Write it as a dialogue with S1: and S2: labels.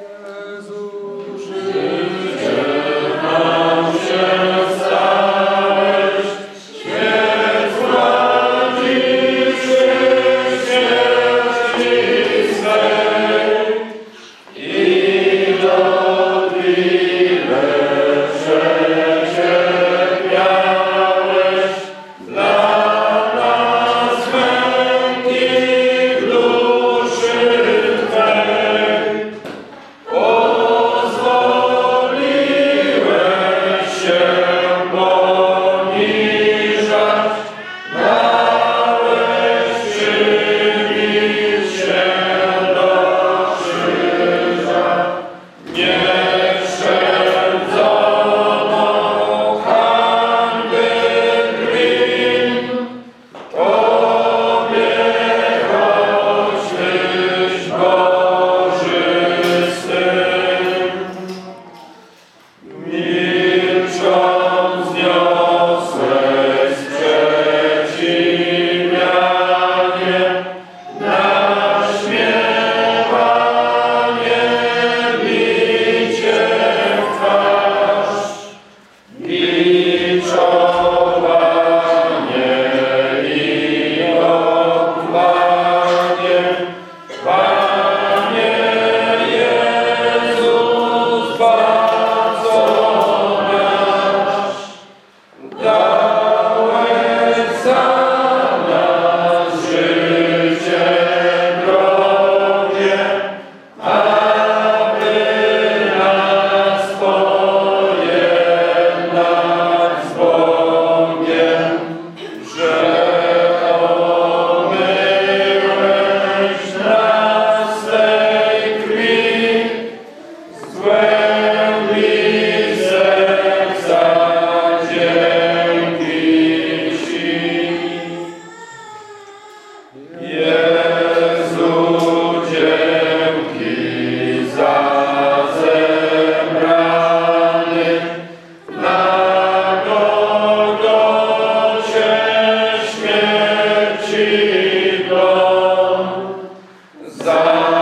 S1: Because Amen.